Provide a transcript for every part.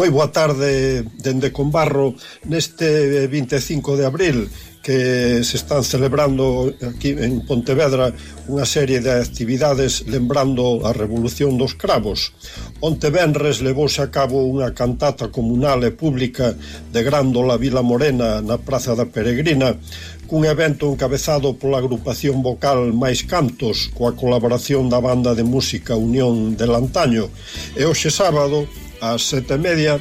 Moi boa tarde dende Combarro neste 25 de abril que se están celebrando aquí en Pontevedra unha serie de actividades lembrando a Revolución dos Cravos. Onte Benres levouse a cabo unha cantata comunal e pública de Grándola Vila Morena na Praza da Peregrina cun evento encabezado pola agrupación vocal Mais Cantos coa colaboración da banda de música Unión de Lantaño e hoxe sábado ás sete e media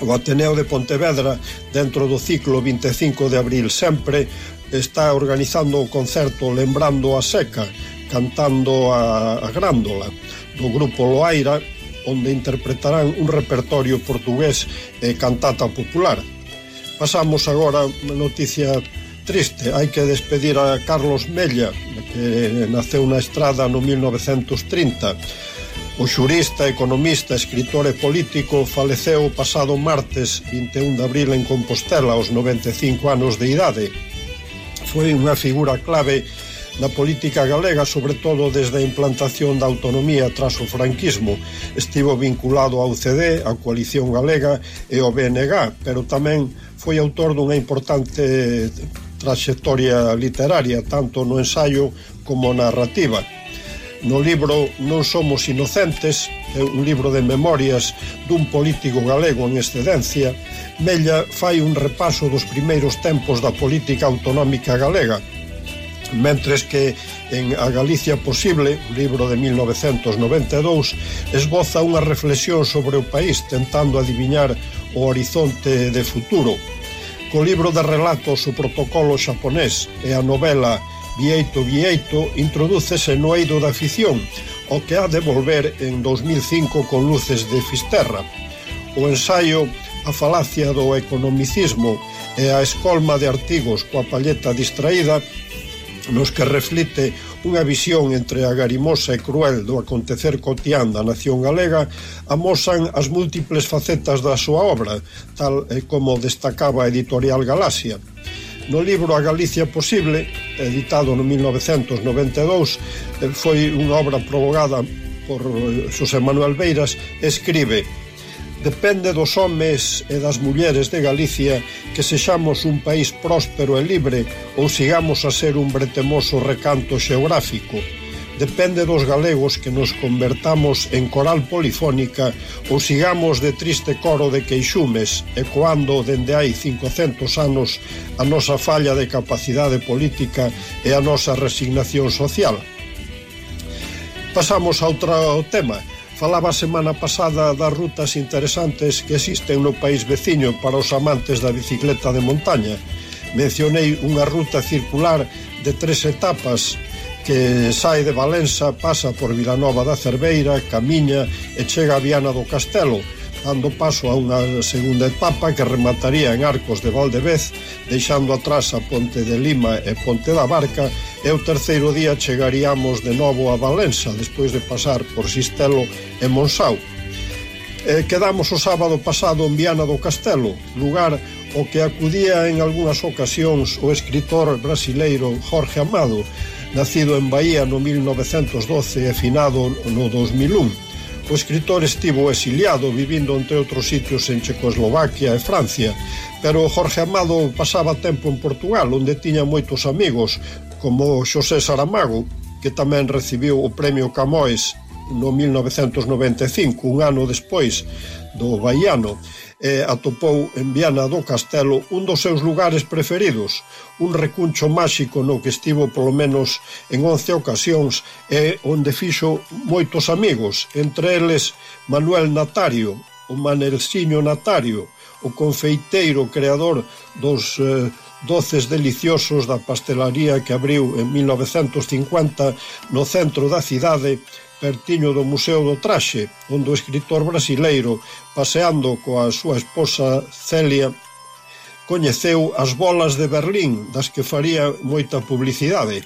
o Ateneo de Pontevedra dentro do ciclo 25 de abril sempre está organizando o concerto Lembrando a Seca cantando a, a Grándola do grupo Loaira onde interpretarán un repertorio portugués e cantata popular. Pasamos agora a noticia triste. Hai que despedir a Carlos Mella que naceu na estrada no 1930 O xurista, economista, escritor e político faleceu o pasado martes 21 de abril en Compostela aos 95 anos de idade. Foi unha figura clave na política galega, sobre todo desde a implantación da autonomía tras o franquismo. Estivo vinculado ao CD, á Coalición Galega e ao BNG, pero tamén foi autor dunha importante traxectoria literaria, tanto no ensaio como narrativa no libro Non somos inocentes, é un libro de memorias dun político galego en excedencia, Mella fai un repaso dos primeiros tempos da política autonómica galega, mentres que en A Galicia Posible, libro de 1992, esboza unha reflexión sobre o país tentando adiviñar o horizonte de futuro. Co libro de relatos o protocolo xaponés e a novela Vieito Vieito introdúcese no eido da afición, o que ha de volver en 2005 con luces de Fisterra. O ensaio A falacia do economicismo e a escolma de artigos coa palleta distraída nos que reflite unha visión entre a garimosa e cruel do acontecer cotián da nación galega, amosan as múltiples facetas da súa obra, tal como destacaba a editorial Galaxia. No libro A Galicia Posible, editado no 1992, eh, foi unha obra provocada por eh, Xosé Manuel Beiras, escribe Depende dos homes e das mulleres de Galicia que sexamos un país próspero e libre ou sigamos a ser un bretemoso recanto xeográfico depende dos galegos que nos convertamos en coral polifónica ou sigamos de triste coro de queixumes e dende hai 500 anos a nosa falla de capacidade política e a nosa resignación social. Pasamos a outro tema. Falaba a semana pasada das rutas interesantes que existen no país veciño para os amantes da bicicleta de montaña. Mencionei unha ruta circular de tres etapas que sai de Valença, pasa por Vilanova da Cerveira, camiña e chega a Viana do Castelo, dando paso a unha segunda etapa que remataría en Arcos de Valdevez, deixando atrás a Ponte de Lima e Ponte da Barca, e o terceiro día chegaríamos de novo a Valença, despois de pasar por Sistelo e Monsau. E quedamos o sábado pasado en Viana do Castelo, lugar o que acudía en algunhas ocasións o escritor brasileiro Jorge Amado, nacido en Bahía no 1912 e finado no 2001. O escritor estivo exiliado vivindo entre outros sitios en Checoslovaquia e Francia, pero Jorge Amado pasaba tempo en Portugal onde tiña moitos amigos, como Xosé Saramago, que tamén recibiu o premio Camões no 1995, un ano despois do Baiano, e atopou en Viana do Castelo un dos seus lugares preferidos, un recuncho máxico no que estivo polo menos en 11 ocasións e onde fixo moitos amigos, entre eles Manuel Natario, o Manelsiño Natario, o confeiteiro creador dos eh, doces deliciosos da pastelaría que abriu en 1950 no centro da cidade pertiño do Museo do Traxe, onde o escritor brasileiro, paseando coa súa esposa Celia, coñeceu as bolas de Berlín, das que faría moita publicidade.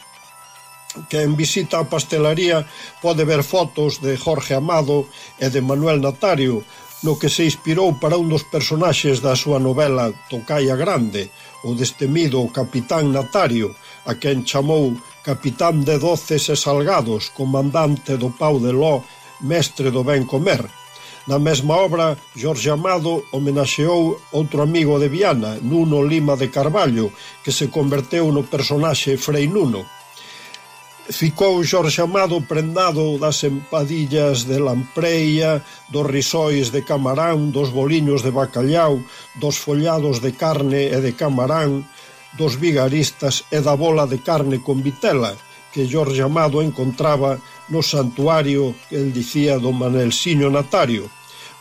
Que en visita á pastelaría pode ver fotos de Jorge Amado e de Manuel Natario, no que se inspirou para un dos personaxes da súa novela Tocaia Grande, o destemido Capitán Natario, a quen chamou capitán de doces e salgados, comandante do pau de Ló, mestre do ben comer. Na mesma obra, Jorge Amado homenaxeou outro amigo de Viana, Nuno Lima de Carballo, que se converteu no personaxe Frei Nuno. Ficou Jorge Amado prendado das empadillas de lampreia, dos risóis de camarán, dos boliños de bacallau, dos follados de carne e de camarán, dos vigaristas e da bola de carne con vitela que Jorge Amado encontraba no santuario que el dicía do Manelsiño Natario.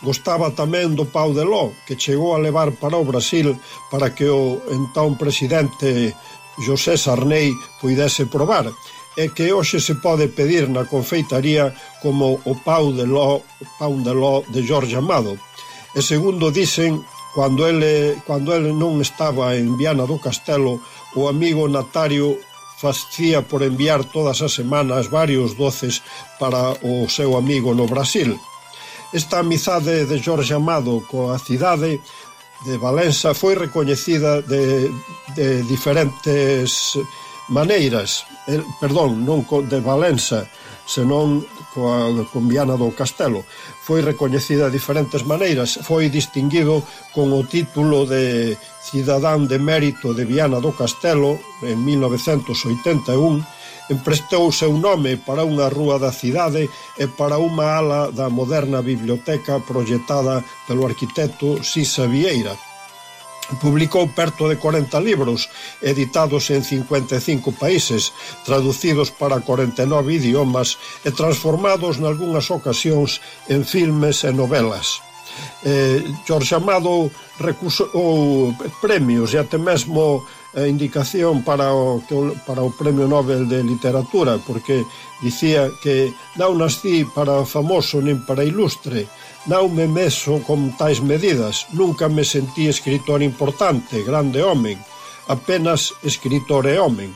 Gostaba tamén do Pau de Ló, que chegou a levar para o Brasil para que o entón presidente José Sarney puidese probar, e que hoxe se pode pedir na confeitaría como o Pau de Ló, o Pau de Ló de Jorge Amado. E segundo dicen, Cando ele, eh, cando ele non estaba en Viana do Castelo, o amigo Natario facía por enviar todas as semanas varios doces para o seu amigo no Brasil. Esta amizade de Jorge Amado coa cidade de Valença foi recoñecida de, de diferentes maneiras, el, perdón, non de Valença, senón coa combiana do Castelo. Foi recoñecida de diferentes maneiras, foi distinguido con o título de Cidadán de Mérito de Viana do Castelo en 1981 emprestou o seu nome para unha rúa da cidade e para unha ala da moderna biblioteca proxectada pelo arquitecto Sisa Vieira, Publicou perto de 40 libros, editados en 55 países, traducidos para 49 idiomas e transformados nalgúnas ocasións en filmes e novelas. Eh, George Amado recusou premios e até mesmo a indicación para o, para o Premio Nobel de Literatura, porque dicía que non nascí para famoso nin para ilustre, Non me meso con tais medidas, nunca me sentí escritor importante, grande homen, apenas escritor e homen.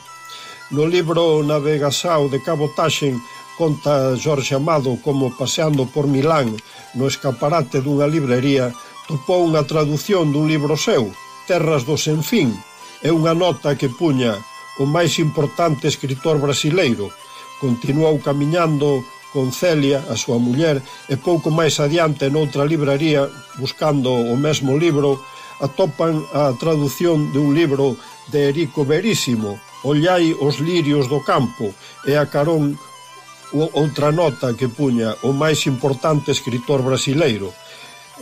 No libro Navegasao de Cabo Taxen conta Jorge Amado como paseando por Milán no escaparate dunha librería topou unha traducción dun libro seu, Terras do Senfín, e unha nota que puña o máis importante escritor brasileiro. Continuou camiñando con Celia, a súa muller, e pouco máis adiante noutra libraría, buscando o mesmo libro, atopan a traducción de un libro de Erico Verísimo, Ollai os lirios do campo, e a Carón outra nota que puña o máis importante escritor brasileiro.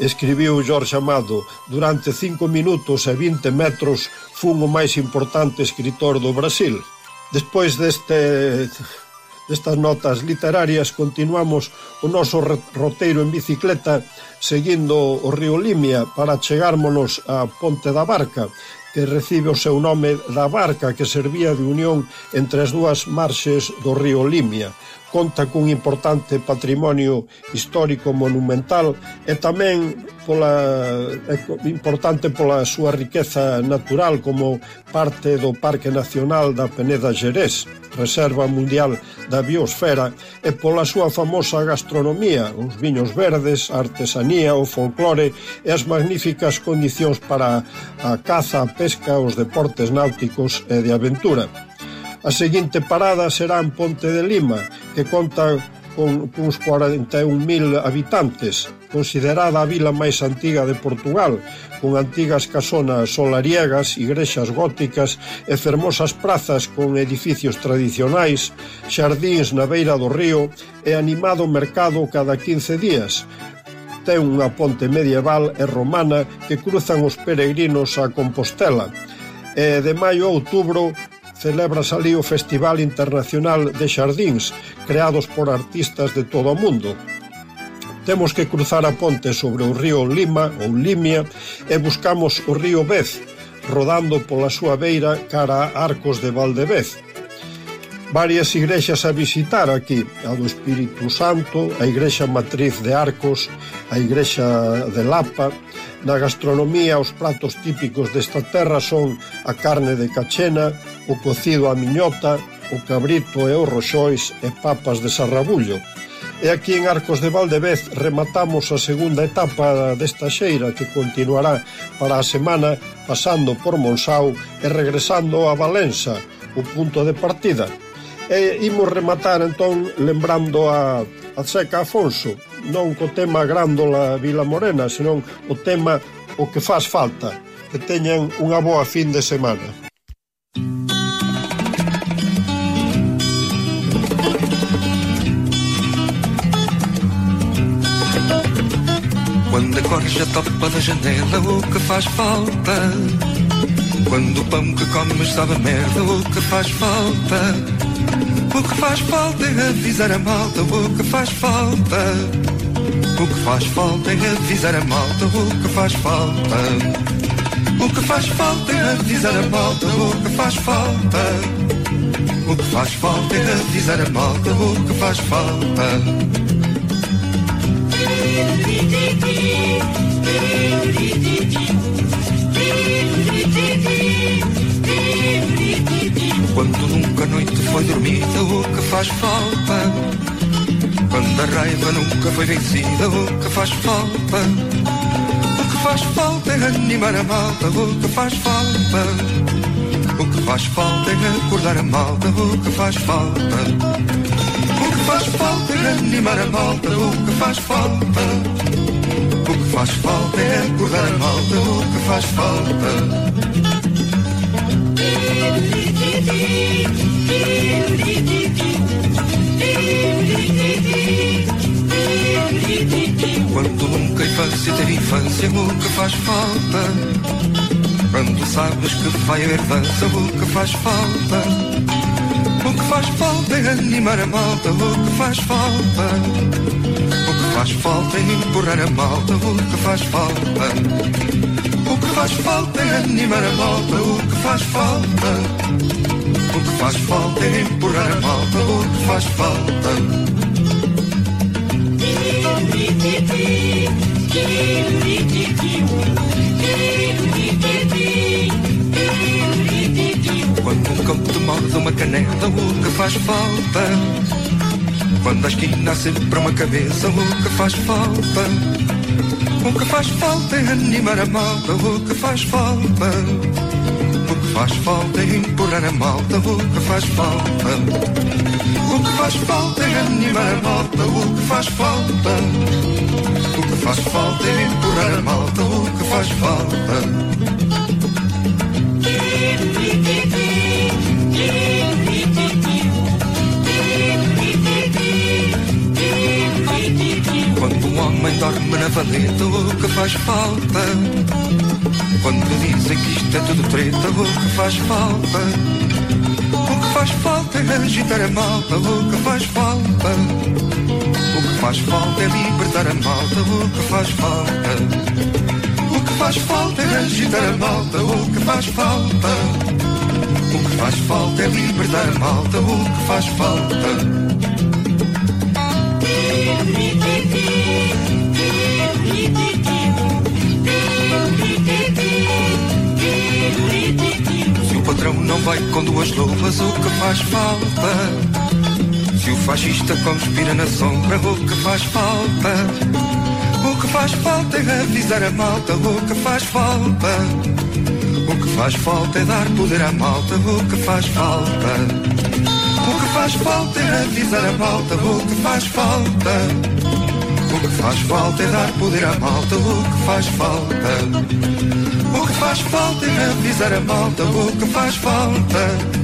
Escribiu Jorge Amado, durante cinco minutos e 20 metros fun o máis importante escritor do Brasil. Despois deste destas notas literarias continuamos o noso roteiro en bicicleta seguindo o río Limia para chegármonos a Ponte da Barca que recibe o seu nome da barca que servía de unión entre as dúas marxes do río Limia conta cun importante patrimonio histórico monumental e tamén pola eh, importante pola súa riqueza natural como parte do Parque Nacional da Peneda Xerés, Reserva Mundial da Biosfera, e pola súa famosa gastronomía, os viños verdes, a artesanía, o folclore e as magníficas condicións para a caza, a pesca, os deportes náuticos e de aventura. A seguinte parada será en Ponte de Lima, que conta con uns 41.000 habitantes, considerada a vila máis antiga de Portugal, con antigas casonas solariegas, igrexas góticas e fermosas prazas con edificios tradicionais, xardíns na beira do río e animado mercado cada 15 días, ten unha ponte medieval e romana que cruzan os peregrinos a Compostela. E de maio a outubro celebras ali o Festival Internacional de Xardíns, creados por artistas de todo o mundo. Temos que cruzar a ponte sobre o río Lima ou Limia e buscamos o río Vez, rodando pola súa beira cara a Arcos de Valdevez. Varias igrexas a visitar aquí, a do Espírito Santo, a Igrexa Matriz de Arcos, a Igrexa de Lapa, Na gastronomía os pratos típicos desta terra son a carne de cachena, o cocido a miñota, o cabrito e os roxois e papas de sarrabullo. E aquí en Arcos de Valdevez rematamos a segunda etapa desta xeira que continuará para a semana pasando por Monsau e regresando a Valença, o punto de partida. E imos rematar entón lembrando a, a Seca Afonso, non co tema Grándola Vila Morena, senón o tema o que faz falta. Que teñan unha boa fin de semana. Quando a corja topa da janela, o que faz falta? Quando o pão que comes sabe merda, o que faz falta? O que faz falta é avisar a malta, o que faz falta? O que faz falta é avisar a malta, o que faz falta? O que faz falta é avisar a malta, o que faz falta? O que faz falta é avisar a malta, o que faz falta? Quando nunca a noite foi dormida, o que faz falta? Quando a raiva nunca foi vencida, o que faz falta? O que faz falta é animar a malta, o que faz falta? O que faz falta é acordar a malta, o que faz falta? Faz falta é animar a malta, o que faz falta? O que faz falta é acordar a malta, o que faz falta? Quando nunca infância ter infância, o que faz falta? Quando sabes que vai haver dança, o que faz falta? Que faz falta é animar a malta, o que faz falta? O que faz falta é empurrar a malta, o que faz falta? O que faz falta é animar a malta, o que faz falta? O que faz falta é empurrar a malta, o que faz falta? Um campo te morde uma caneta, o que faz falta? Quando a esquina há sempre uma cabeça, o que faz falta? O que faz falta é animar a malta, o que faz falta? O que faz falta é empurrar a malta, o que faz falta? O que faz falta é animar a malta, o que faz falta? O que faz falta é empurrar a malta, o que faz falta? Quando um homem dorme na valeta, o que faz falta? Quando dizem que isto é tudo treta, o que faz falta? O que faz falta é agitar a malta, o que faz falta? O que faz falta é libertar a malta, o que faz falta? O que faz falta é agitar a malta, o que faz falta? O que faz falta é libertar malta, o que faz falta? Se o patrão não vai com duas luvas, o que faz falta? Se o fascista conspira na sombra, o que faz falta? O que faz falta é avisar a malta, o que faz falta? O que faz falta é dar poder à malta, o que faz falta? O que faz falta é avisar a malta, o que faz falta? O que faz falta é dar poder à malta, o que faz falta? O que faz falta é avisar a malta, o que faz falta?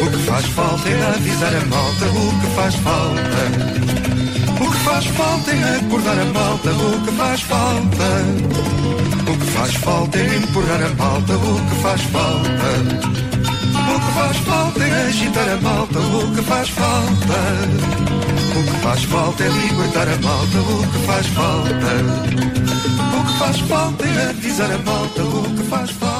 O que faz falta é avisar a malta, o que faz falta? O que faz falta é acordar a malta, o que faz falta? O que faz falta é empurrar a malta, o que faz falta? O que faz falta é agitar a malta, o que faz falta? O que faz falta é libertar a malta, o que faz falta? O que faz falta é avisar a malta, o que faz falta?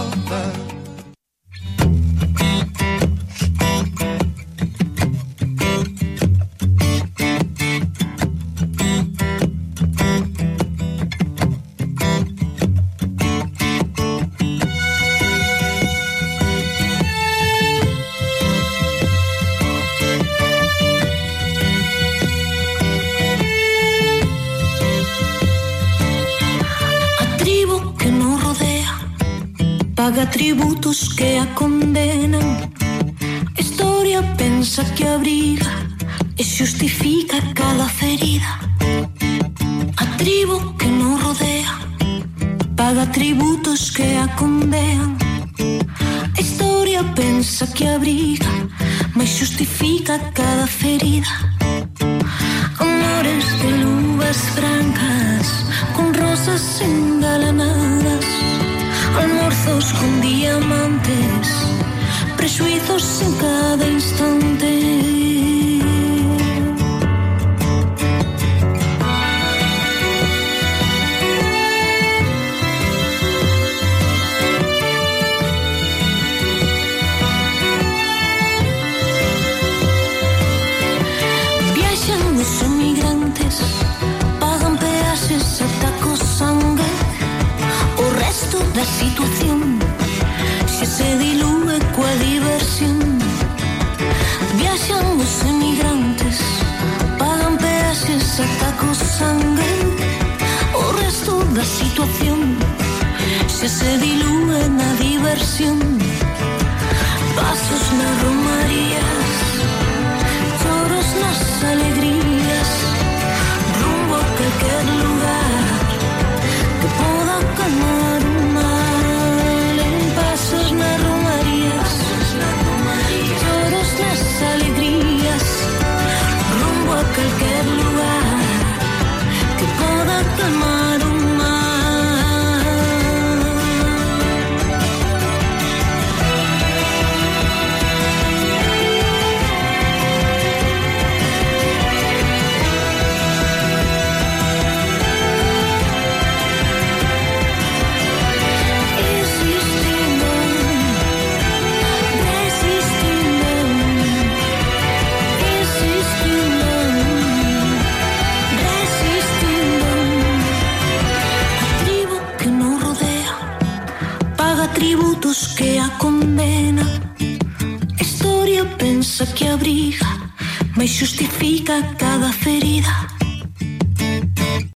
que a condenan. Historia pensa que abriga e xustifica cada ferida. A tribo que non rodea paga tributos que a condean. A historia pensa que abriga, mas xustifica cada ferida. Amores de luvas francas con rosas engalanadas almorzos con diamantes, prejuicios en cada instante. versión. Pasos na romaría. katakan